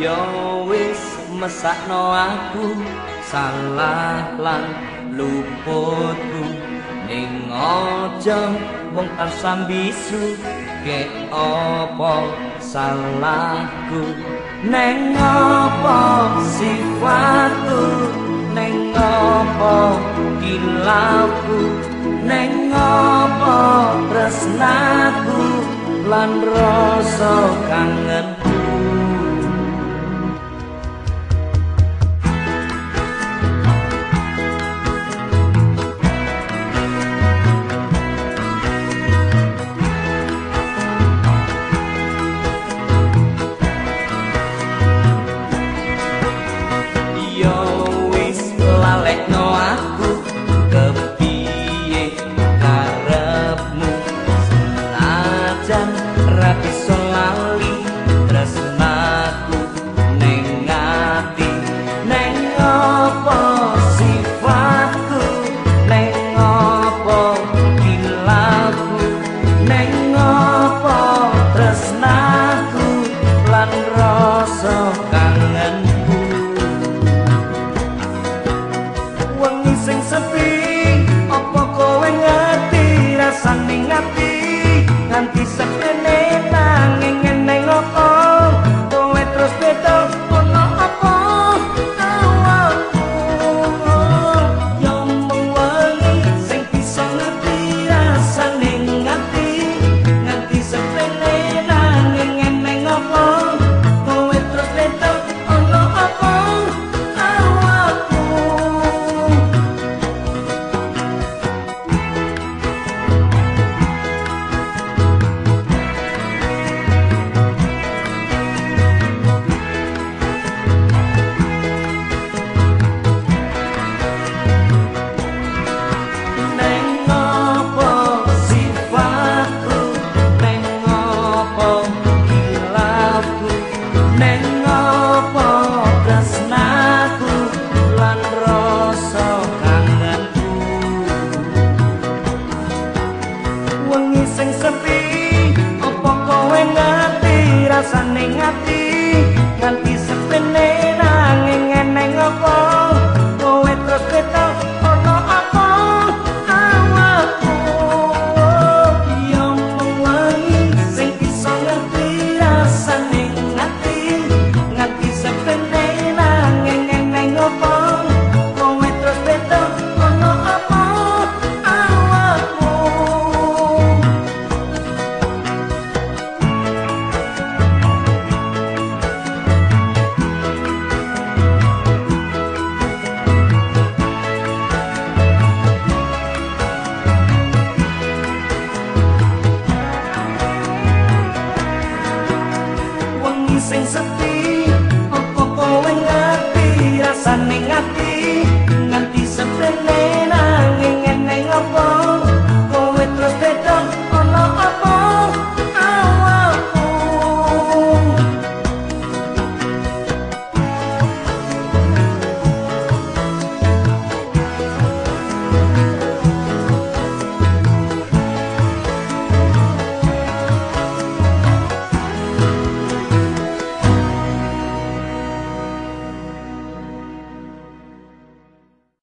Yo wis mesakno aku salah lan luputku. Ning aja wong tansah bisu ke apa salahku? Neng apa sifatku? Neng apa kilauku? Neng apa tresnaku? Lan rasa kangenku no há. Wengi sing sepi. Apa kowe ngerti rasane ngati